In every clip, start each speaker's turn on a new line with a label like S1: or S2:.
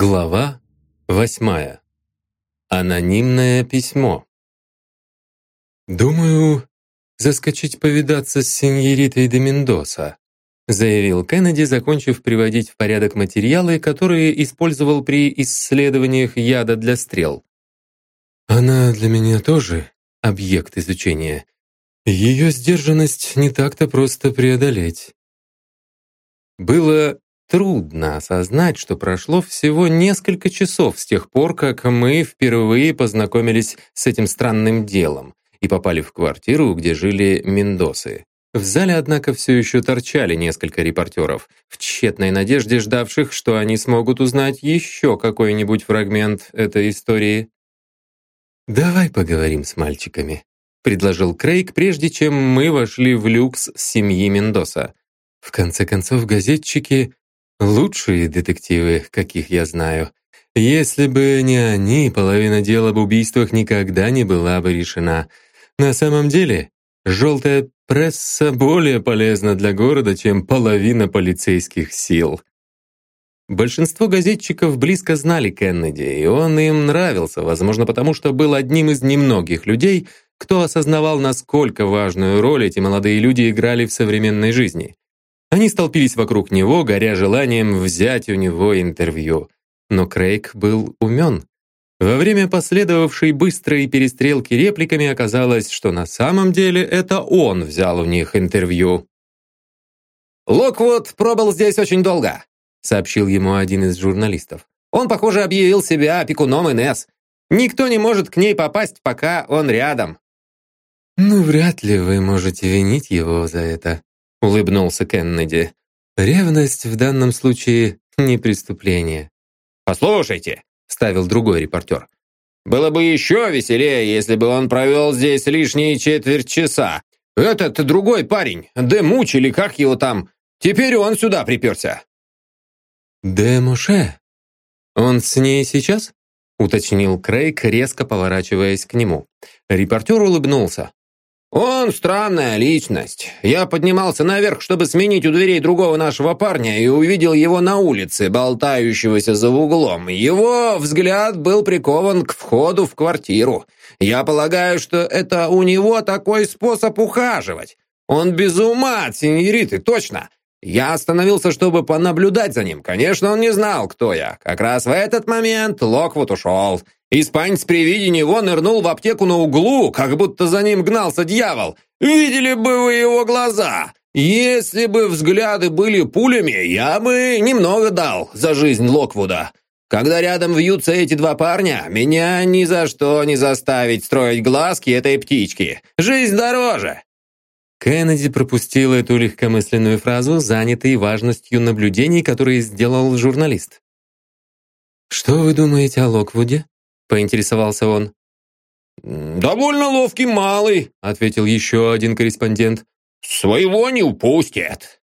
S1: Глава восьмая. Анонимное письмо. «Думаю, заскочить повидаться с сеньоритой де Мендоса», заявил Кеннеди, закончив приводить в порядок материалы, которые использовал при исследованиях яда для стрел. «Она для меня тоже объект изучения. Ее сдержанность не так-то просто преодолеть». Было Трудно осознать, что прошло всего несколько часов с тех пор, как мы впервые познакомились с этим странным делом и попали в квартиру, где жили Мендосы. В зале, однако, все еще торчали несколько репортеров, в тщетной надежде ждавших, что они смогут узнать еще какой-нибудь фрагмент этой истории. «Давай поговорим с мальчиками», — предложил Крейг, прежде чем мы вошли в люкс семьи Мендоса. В конце концов, газетчики Лучшие детективы, каких я знаю. Если бы не они, половина дел об убийствах никогда не была бы решена. На самом деле, желтая пресса более полезна для города, чем половина полицейских сил. Большинство газетчиков близко знали Кеннеди, и он им нравился, возможно, потому что был одним из немногих людей, кто осознавал, насколько важную роль эти молодые люди играли в современной жизни. Они столпились вокруг него, горя желанием взять у него интервью. Но Крейг был умен. Во время последовавшей быстрой перестрелки репликами оказалось, что на самом деле это он взял у них интервью.
S2: «Локвуд пробыл здесь очень долго», — сообщил ему один из журналистов. «Он, похоже, объявил себя опекуном Инесс. Никто не может к ней попасть, пока он рядом».
S1: «Ну, вряд ли вы можете винить его за это», — улыбнулся Кеннеди. «Ревность в данном случае не преступление».
S2: «Послушайте», — ставил другой репортер, «было бы еще веселее, если бы он провел здесь лишние четверть часа. Этот другой парень, Демуч или как его там, теперь он сюда приперся».
S1: «Демуше? Он с ней сейчас?» — уточнил Крейг, резко поворачиваясь к нему. Репортер улыбнулся.
S2: «Он странная личность. Я поднимался наверх, чтобы сменить у дверей другого нашего парня и увидел его на улице, болтающегося за углом. Его взгляд был прикован к входу в квартиру. Я полагаю, что это у него такой способ ухаживать. Он без ума от синьориты, точно. Я остановился, чтобы понаблюдать за ним. Конечно, он не знал, кто я. Как раз в этот момент Локвуд ушел. Испанец при виде него нырнул в аптеку на углу, как будто за ним гнался дьявол. Видели бы вы его глаза! Если бы взгляды были пулями, я бы немного дал за жизнь Локвуда. Когда рядом вьются эти два парня, меня ни за что не заставить строить глазки этой птички. Жизнь дороже!»
S1: Кеннеди пропустил эту легкомысленную фразу, занятый важностью наблюдений, которые сделал журналист. «Что вы думаете о Локвуде?» Поинтересовался он.
S2: «Довольно ловкий малый», — ответил еще один корреспондент. «Своего не упустит».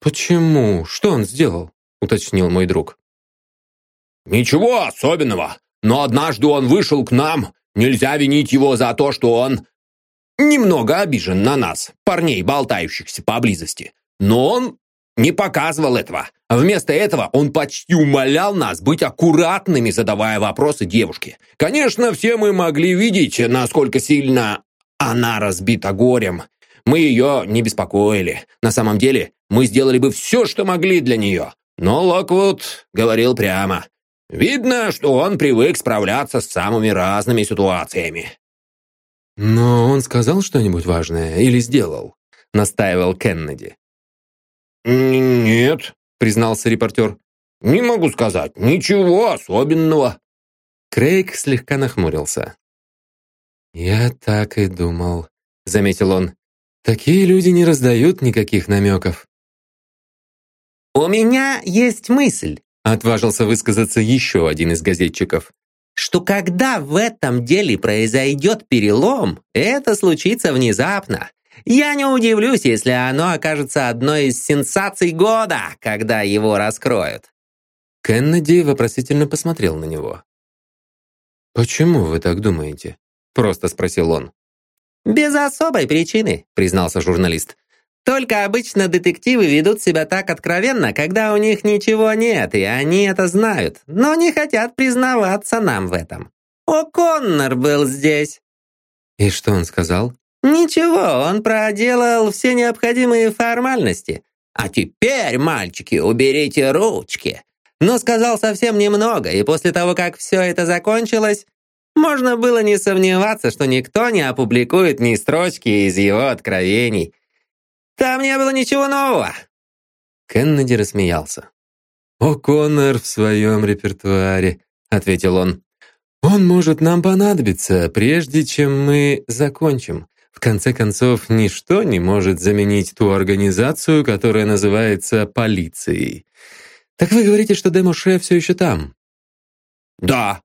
S1: «Почему? Что он сделал?» — уточнил мой друг.
S2: «Ничего особенного, но однажды он вышел к нам. Нельзя винить его за то, что он немного обижен на нас, парней, болтающихся поблизости. Но он не показывал этого. Вместо этого он почти умолял нас быть аккуратными, задавая вопросы девушке. Конечно, все мы могли видеть, насколько сильно она разбита горем. Мы ее не беспокоили. На самом деле, мы сделали бы все, что могли для нее. Но Локвуд говорил прямо. Видно, что он привык справляться с самыми разными ситуациями.
S1: «Но он сказал что-нибудь важное или сделал?» — настаивал Кеннеди.
S2: «Нет», — признался репортер. «Не могу сказать. Ничего особенного».
S1: Крейг слегка нахмурился. «Я так и думал», — заметил он. «Такие люди не раздают никаких намеков».
S3: «У меня есть мысль», —
S1: отважился высказаться еще один из газетчиков.
S3: «что когда в этом деле произойдет перелом, это случится внезапно. Я не удивлюсь, если оно окажется одной из сенсаций года, когда его раскроют».
S1: Кеннеди вопросительно посмотрел на него. «Почему вы так думаете?» — просто спросил он.
S3: «Без особой причины», — признался журналист. Только обычно детективы ведут себя так откровенно, когда у них ничего нет, и они это знают, но не хотят признаваться нам в этом. О, Коннор был здесь!»
S1: «И что он сказал?»
S3: «Ничего, он проделал все необходимые формальности. А теперь, мальчики, уберите ручки!» Но сказал совсем немного, и после того, как все это закончилось, можно было не сомневаться, что никто не опубликует ни строчки из его откровений. Там не было ничего нового.
S1: Кеннеди рассмеялся. «О, Коннор в своем репертуаре», — ответил он. «Он может нам понадобиться, прежде чем мы закончим. В конце концов, ничто не может заменить ту организацию, которая называется полицией. Так вы говорите, что Демоше все еще там?»
S2: «Да.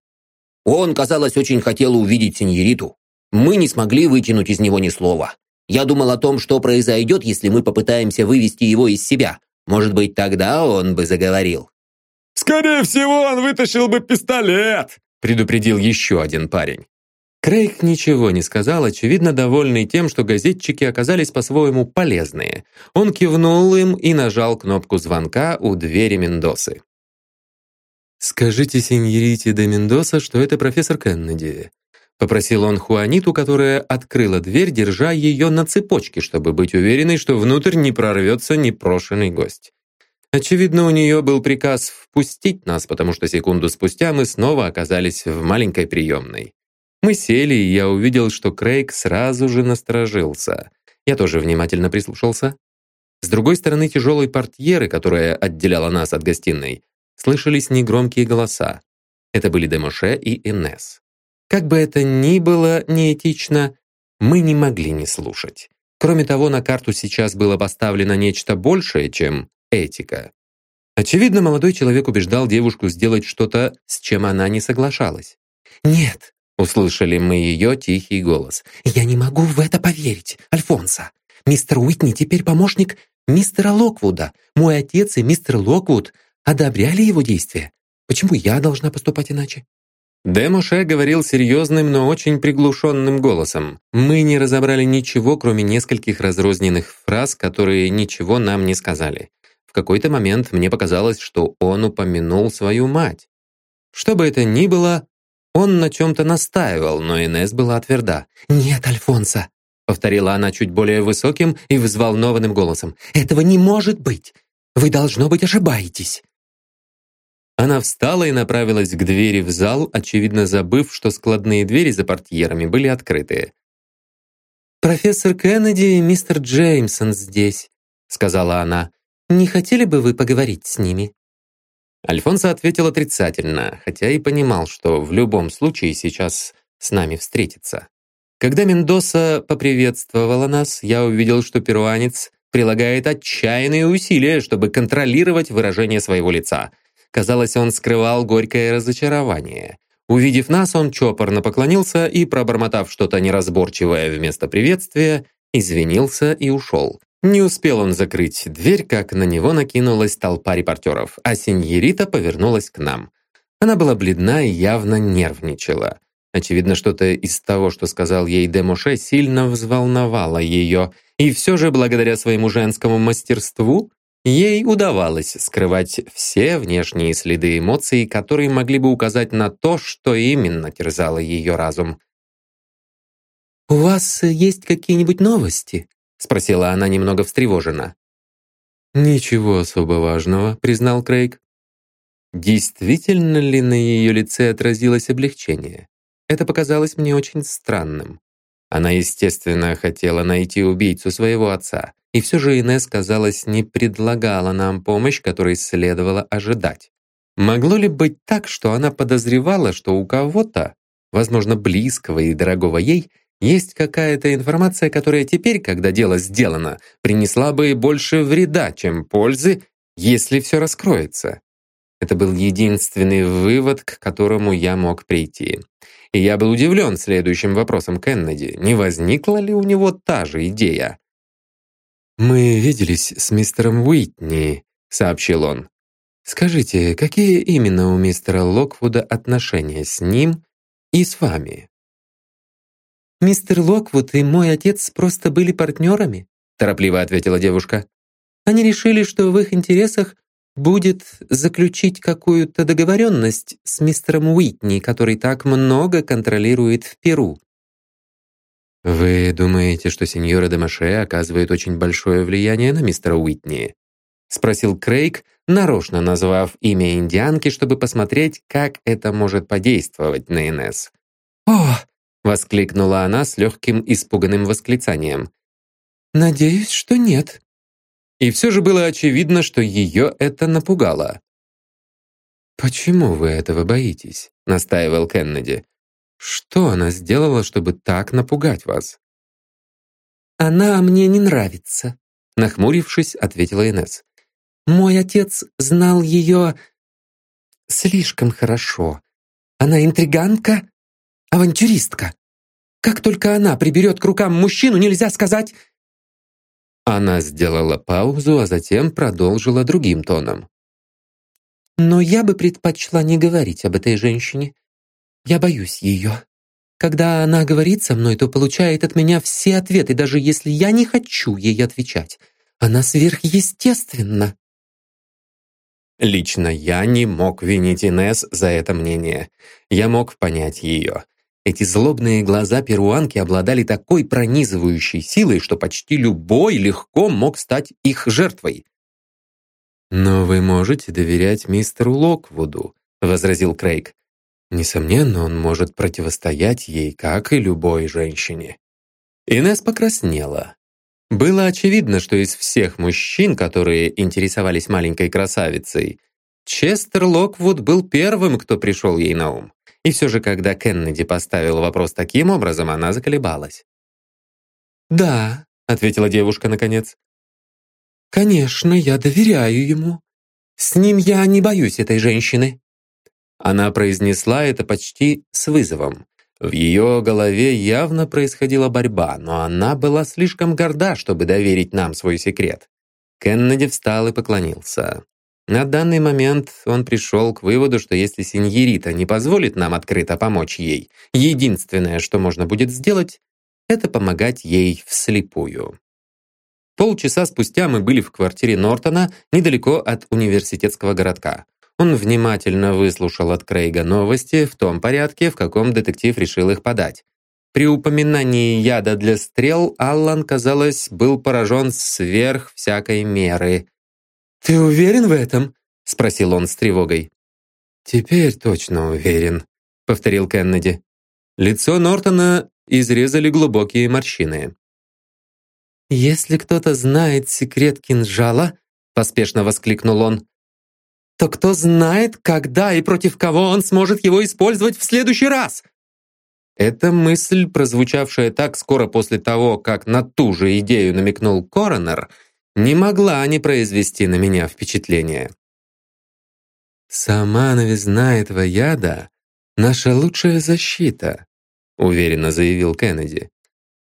S2: Он, казалось, очень хотел увидеть сеньориту. Мы не смогли вытянуть из него ни слова. Я думал о том, что произойдет, если мы попытаемся вывести его из себя. Может быть, тогда он бы заговорил».
S1: «Скорее всего, он вытащил бы пистолет», предупредил еще один парень. Крейг ничего не сказал, очевидно довольный тем, что газетчики оказались по-своему полезные. Он кивнул им и нажал кнопку звонка у двери Мендосы. «Скажите сеньорите де Мендоса, что это профессор Кеннеди», попросил он Хуаниту, которая открыла дверь, держа ее на цепочке, чтобы быть уверенной, что внутрь не прорвется непрошенный гость. Очевидно, у нее был приказ впустить нас, потому что секунду спустя мы снова оказались в маленькой приемной. Мы сели, и я увидел, что Крейг сразу же насторожился. Я тоже внимательно прислушался. С другой стороны тяжелой портьеры, которая отделяла нас от гостиной, слышались негромкие голоса. Это были Демоше и Инес. Как бы это ни было неэтично, мы не могли не слушать. Кроме того, на карту сейчас было поставлено нечто большее, чем этика. Очевидно, молодой человек убеждал девушку сделать что-то, с чем она не соглашалась. «Нет, Услышали мы ее тихий голос. «Я не могу в это поверить, Альфонсо. Мистер Уитни теперь помощник мистера Локвуда. Мой отец и мистер Локвуд одобряли его действия. Почему я должна поступать иначе?» Демоше говорил серьезным, но очень приглушенным голосом. Мы не разобрали ничего, кроме нескольких разрозненных фраз, которые ничего нам не сказали. В какой-то момент мне показалось, что он упомянул свою мать. Что бы это ни было, он на чем-то настаивал, но Инес была тверда. «Нет, Альфонсо!» — повторила она чуть более высоким и взволнованным голосом. «Этого не может быть! Вы, должно быть, ошибаетесь!» Она встала и направилась к двери в зал, очевидно забыв, что складные двери за портьерами были открыты. «Профессор Кеннеди и мистер Джеймсон здесь», — сказала она. «Не хотели бы вы поговорить с ними?» Альфонсо ответил отрицательно, хотя и понимал, что в любом случае сейчас с нами встретится. Когда Мендоса поприветствовала нас, я увидел, что перуанец прилагает отчаянные усилия, чтобы контролировать выражение своего лица. Казалось, он скрывал горькое разочарование. Увидев нас, он чопорно поклонился и, пробормотав что-то неразборчивое вместо приветствия, извинился и ушел. Не успел он закрыть дверь, как на него накинулась толпа репортеров, а сеньорита повернулась к нам. Она была бледна и явно нервничала. Очевидно, что-то из того, что сказал ей Демоше, сильно взволновало ее, и все же, благодаря своему женскому мастерству, ей удавалось скрывать все внешние следы эмоций, которые могли бы указать на то, что именно терзало ее разум. «У вас есть какие-нибудь новости?» — спросила она немного встревоженно. «Ничего особо важного», — признал Крейг. Действительно ли на ее лице отразилось облегчение? Это показалось мне очень странным. Она, естественно, хотела найти убийцу своего отца, и все же Инесс, казалось, не предлагала нам помощь, которой следовало ожидать. Могло ли быть так, что она подозревала, что у кого-то, возможно, близкого и дорогого ей, есть какая-то информация, которая теперь, когда дело сделано, принесла бы больше вреда, чем пользы, если все раскроется. Это был единственный вывод, к которому я мог прийти. И я был удивлен следующим вопросом Кеннеди. Не возникла ли у него та же идея? «Мы виделись с мистером Уитни», — сообщил он. «Скажите, какие именно у мистера Локвуда отношения с ним и с вами?» Мистер Локвуд и мой отец просто были партнерами. торопливо ответила девушка. Они решили, что в их интересах будет заключить какую-то договоренность с мистером Уитни, который так много контролирует в Перу. «Вы думаете, что сеньора Демаше оказывает очень большое влияние на мистера Уитни?» — спросил Крейг, нарочно назвав имя индианки, чтобы посмотреть, как это может подействовать на Инесс. «О!» — воскликнула она с легким испуганным восклицанием. «Надеюсь, что нет». И все же было очевидно, что ее это напугало. «Почему вы этого боитесь?» — настаивал Кеннеди. «Что она сделала, чтобы так напугать вас?» «Она мне не нравится», — нахмурившись, ответила Инесс. «Мой отец знал ее слишком хорошо. Она интриганка, авантюристка. Как только она приберет к рукам мужчину, нельзя сказать она сделала паузу, а затем продолжила другим тоном. «Но я бы предпочла не говорить об этой женщине. Я боюсь ее. Когда она говорит со мной, то получает от меня все ответы, даже если я не хочу ей отвечать. Она сверхъестественна». Лично я не мог винить Инес за это мнение. Я мог понять ее. Эти злобные глаза перуанки обладали такой пронизывающей силой, что почти любой легко мог стать их жертвой. «Но вы можете доверять мистеру Локвуду», — возразил Крейг. «Несомненно, он может противостоять ей, как и любой женщине». Инесс покраснела. Было очевидно, что из всех мужчин, которые интересовались маленькой красавицей, Честер Локвуд был первым, кто пришел ей на ум. И все же, когда Кеннеди поставил вопрос таким образом, она заколебалась. «Да», — ответила девушка наконец. «Конечно, я доверяю ему. С ним я не боюсь этой женщины». Она произнесла это почти с вызовом. В ее голове явно происходила борьба, но она была слишком горда, чтобы доверить нам свой секрет. Кеннеди встал и поклонился. На данный момент он пришел к выводу, что если сеньорита не позволит нам открыто помочь ей, единственное, что можно будет сделать, это помогать ей вслепую. Полчаса спустя мы были в квартире Нортона, недалеко от университетского городка. Он внимательно выслушал от Крейга новости в том порядке, в каком детектив решил их подать. При упоминании яда для стрел Аллан, казалось, был поражен сверх всякой меры. «Ты уверен в этом?» — спросил он с тревогой. «Теперь точно уверен», — повторил Кеннеди. Лицо Нортона изрезали глубокие морщины. «Если кто-то знает секрет кинжала», — поспешно воскликнул он, «то кто знает, когда и против кого он сможет его использовать в следующий раз?» Эта мысль, прозвучавшая так скоро после того, как на ту же идею намекнул Коронер, — не могла не произвести на меня впечатление. «Сама новизна этого яда — наша лучшая защита», — уверенно заявил Кеннеди.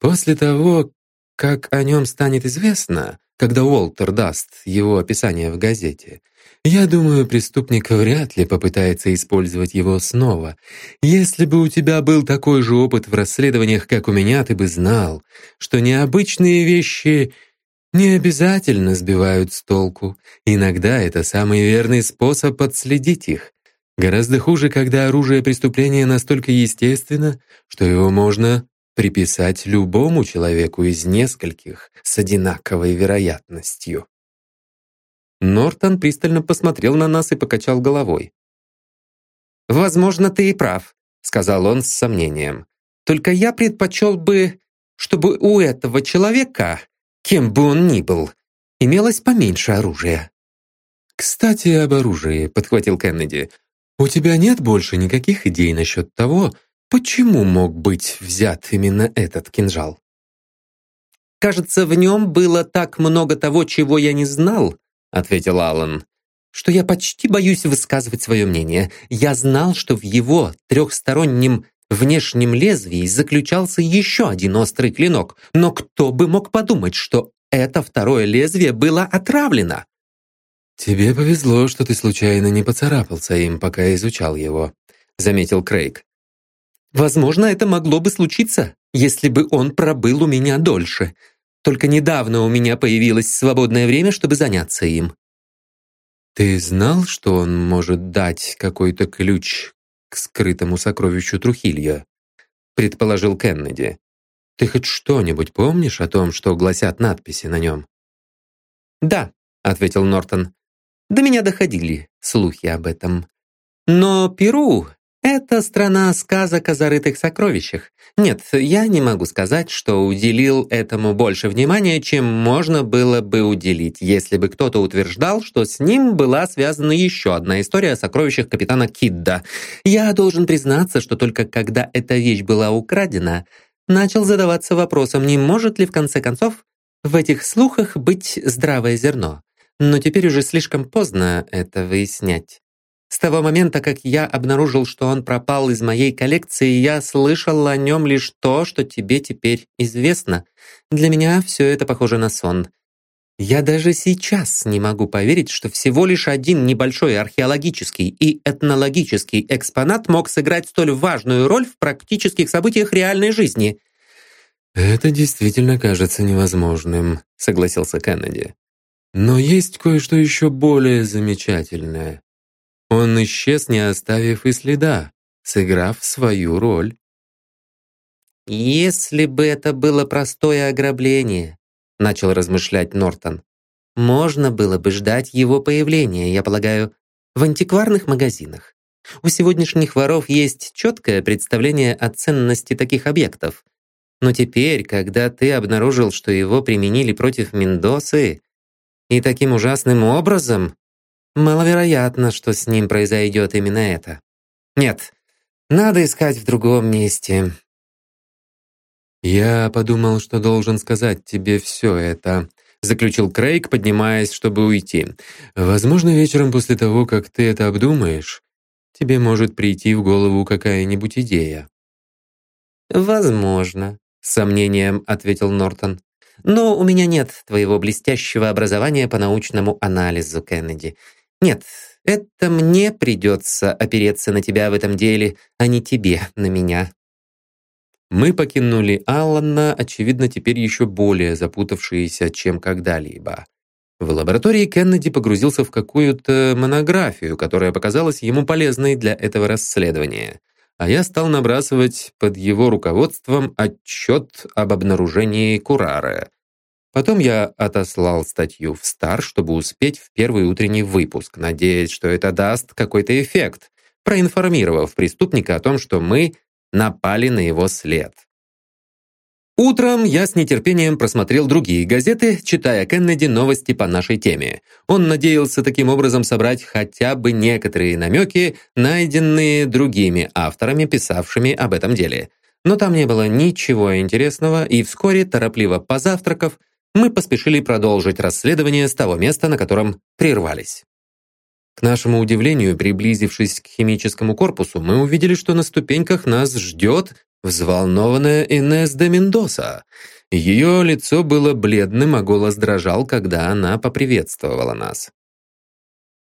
S1: «После того, как о нем станет известно, когда Уолтер даст его описание в газете, я думаю, преступник вряд ли попытается использовать его снова. Если бы у тебя был такой же опыт в расследованиях, как у меня, ты бы знал, что необычные вещи не обязательно сбивают с толку. Иногда это самый верный способ отследить их. Гораздо хуже, когда оружие преступления настолько естественно, что его можно приписать любому человеку из нескольких с одинаковой вероятностью. Нортон пристально посмотрел на нас и покачал головой. «Возможно, ты и прав», — сказал он с сомнением. «Только я предпочел бы, чтобы у этого человека кем бы он ни был, имелось поменьше оружия. «Кстати, об оружии», — подхватил Кеннеди. «У тебя нет больше никаких идей насчет того, почему мог быть взят именно этот кинжал?» «Кажется, в нем было так много того, чего я не знал», — ответил Аллан, «что я почти боюсь высказывать свое мнение. Я знал, что в его трехстороннем внешнем лезвии заключался еще один острый клинок, но кто бы мог подумать, что это второе лезвие было отравлено? «Тебе повезло, что ты случайно не поцарапался им, пока изучал его», — заметил Крейг. «Возможно, это могло бы случиться, если бы он пробыл у меня дольше.
S3: Только недавно у меня появилось свободное время, чтобы заняться им».
S1: «Ты знал, что он может дать какой-то ключ к скрытому сокровищу Трухилья?» предположил Кеннеди. «Ты хоть что-нибудь помнишь о том, что гласят надписи на нем?»
S3: «Да», — ответил Нортон. «До меня доходили слухи об этом. Но Перу это страна сказок о зарытых сокровищах. Нет, я не могу сказать, что уделил этому больше внимания, чем можно было бы уделить, если бы кто-то утверждал, что с ним была связана еще одна история о сокровищах капитана Кидда. Я должен признаться, что только когда эта вещь была украдена, начал задаваться вопросом, не может ли в конце концов в этих слухах быть здравое зерно. Но теперь уже слишком поздно это выяснять. С того момента, как я обнаружил, что он пропал из моей коллекции, я слышал о нем лишь то, что тебе теперь известно. Для меня все это похоже на сон. Я даже сейчас не могу поверить, что всего лишь один небольшой археологический и этнологический экспонат мог сыграть столь важную роль в практических событиях реальной жизни.
S1: «Это действительно кажется невозможным», — согласился Кеннеди. «Но есть кое-что еще более замечательное. Он исчез, не оставив и следа, сыграв свою роль.
S3: «Если бы это было простое ограбление», — начал размышлять Нортон, «можно было бы ждать его появления, я полагаю, в антикварных магазинах. У сегодняшних воров есть четкое представление о ценности таких объектов. Но теперь, когда ты обнаружил, что его применили против Мендосы, и таким ужасным образом, Маловероятно, что с ним произойдет именно это. Нет, надо искать в другом месте.
S1: «Я подумал, что должен сказать тебе все это», заключил Крейг, поднимаясь, чтобы уйти. «Возможно, вечером после того, как ты это обдумаешь, тебе может прийти в голову какая-нибудь идея».
S3: «Возможно», — с сомнением ответил Нортон. «Но у меня нет твоего блестящего образования по научному анализу, Кеннеди. Нет, это мне придется опереться на тебя в этом деле, а не тебе на меня.
S1: Мы покинули Аллана, очевидно, теперь еще более запутавшиеся, чем когда-либо. В лаборатории Кеннеди погрузился в какую-то монографию, которая показалась ему полезной для этого расследования. А я стал набрасывать под его руководством отчет об обнаружении Курары, Потом я отослал статью в Стар, чтобы успеть в первый утренний выпуск, надеясь, что это даст какой-то эффект, проинформировав преступника о том, что мы напали на его след. Утром я с нетерпением просмотрел другие газеты, читая Кеннеди новости по нашей теме. Он надеялся таким образом собрать хотя бы некоторые намеки, найденные другими авторами, писавшими об этом деле. Но там не было ничего интересного, и вскоре, торопливо позавтракав, мы поспешили продолжить расследование с того места, на котором прервались. К нашему удивлению, приблизившись к химическому корпусу, мы увидели, что на ступеньках нас ждет взволнованная Инесс де Мендоса. Ее лицо было бледным, а голос дрожал, когда она поприветствовала нас.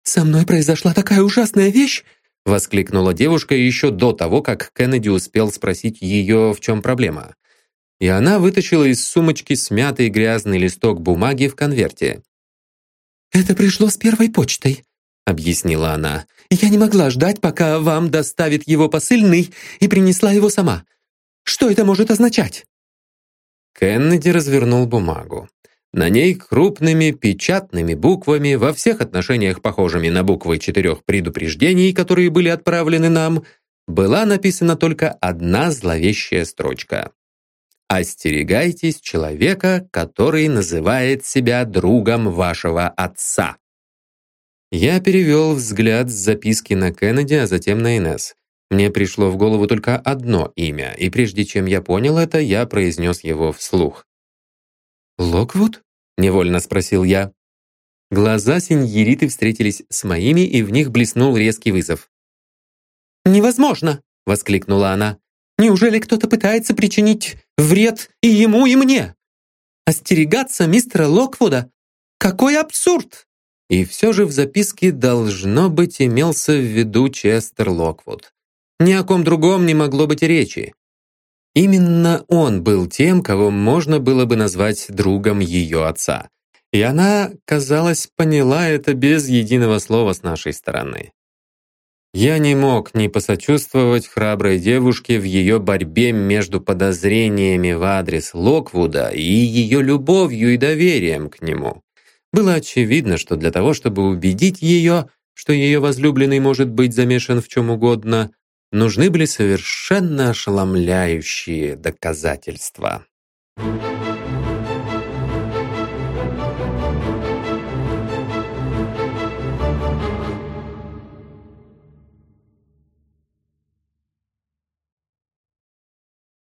S3: «Со мной произошла такая ужасная вещь!»
S1: воскликнула девушка еще до того, как Кеннеди успел спросить ее, в чем проблема и она вытащила из сумочки смятый грязный листок бумаги в конверте.
S3: «Это пришло с первой почтой», — объяснила она. «Я не могла ждать, пока вам доставит его посыльный, и принесла его сама. Что это может означать?»
S1: Кеннеди развернул бумагу. На ней крупными печатными буквами, во всех отношениях похожими на буквы четырех предупреждений, которые были отправлены нам, была написана только одна зловещая строчка. Остерегайтесь человека, который называет себя другом вашего отца. Я перевел взгляд с записки на Кеннеди, а затем на Инесс. Мне пришло в голову только одно имя, и прежде чем я понял это, я произнес его вслух. «Локвуд?» — невольно спросил я. Глаза сеньориты встретились с моими, и в них блеснул резкий вызов.
S3: «Невозможно!» — воскликнула она. Неужели кто-то пытается причинить вред и ему, и мне? Остерегаться мистера Локвуда? Какой абсурд!»
S1: И все же в записке должно быть имелся в виду Честер Локвуд. Ни о ком другом не могло быть речи. Именно он был тем, кого можно было бы назвать другом ее отца. И она, казалось, поняла это без единого слова с нашей стороны. Я не мог не посочувствовать храброй девушке в ее борьбе между подозрениями в адрес Локвуда и ее любовью и доверием к нему. Было очевидно, что для того, чтобы убедить ее, что ее возлюбленный может быть замешан в чем угодно, нужны были совершенно ошеломляющие доказательства. Thank you.